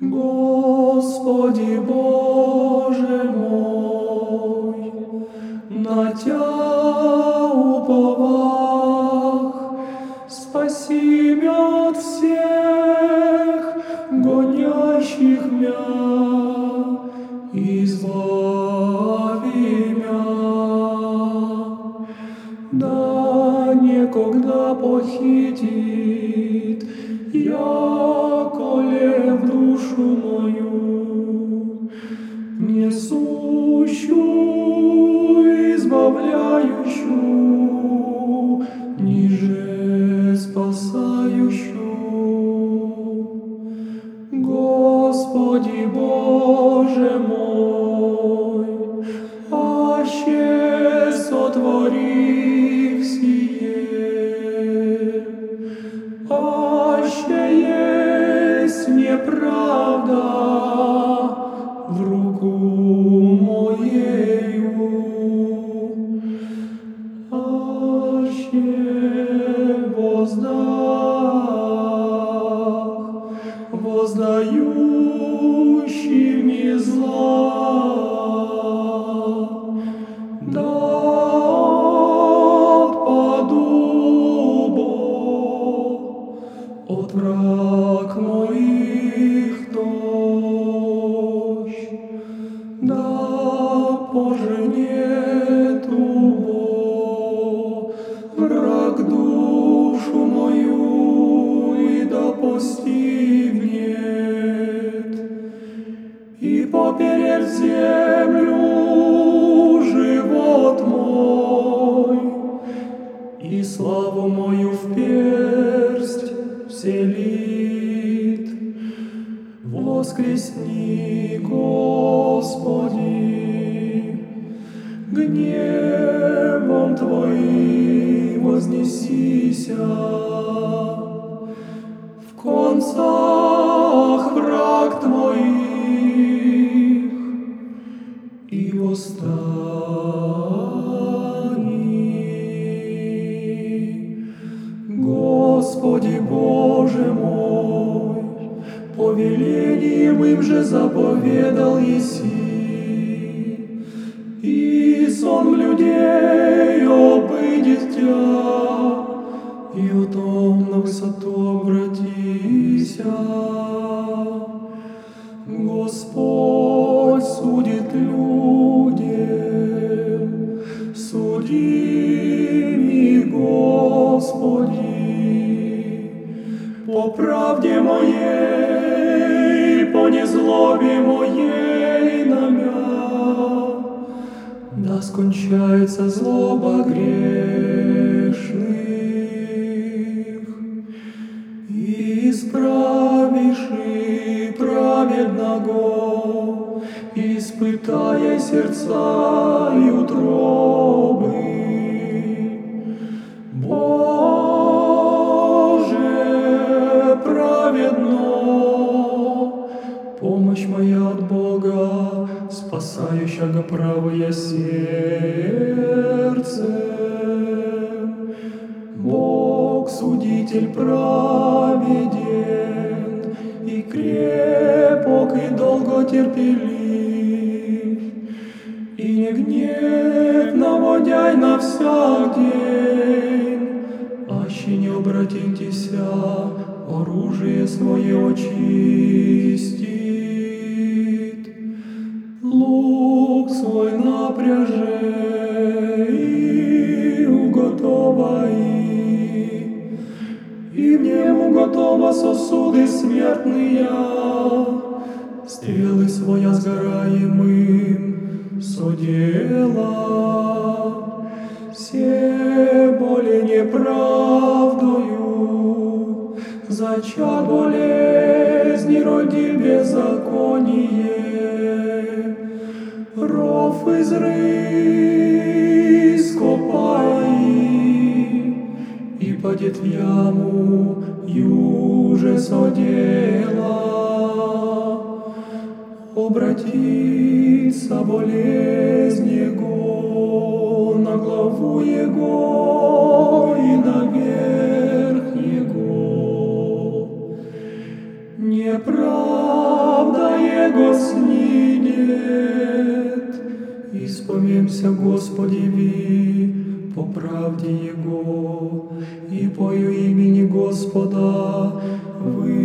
Господи Боже мой, на Тя уповах, спаси меня от всех гонящих мя, избави мя. Да некогда похитит, спасающую. Господи Боже мой, аще сотвори постигнет, и поперед землю живот мой, и славу мою в персть вселит. Воскресни, Господи, гневом Твоим вознесися, в концах враг Твоих, и восстани. Господи Боже мой, повелением им же заповедал Еси, Господь судит людям, суди ми, Господи, по правде моей, по незлобе моей намя, да скончается злоба грешных, праведного, испытая сердца и утробы. Боже, праведно, помощь моя от Бога, спасающего правое сердце. Бог, судитель праведен, и крепок, и долготерпелив, и не гнев наводяй на всяк день, аще не обратитеся, оружие свое очистит. Лук свой напряжи и уготовай, и в нему готова сосуды смертные, зачат болезни роди беззаконие, ров изрый, скопай, и падет в яму юже содела. Обратится болезнь Его на главу Его и наверх правда Его снидет. Господи ви по правде Его и пою имени Господа Вышня.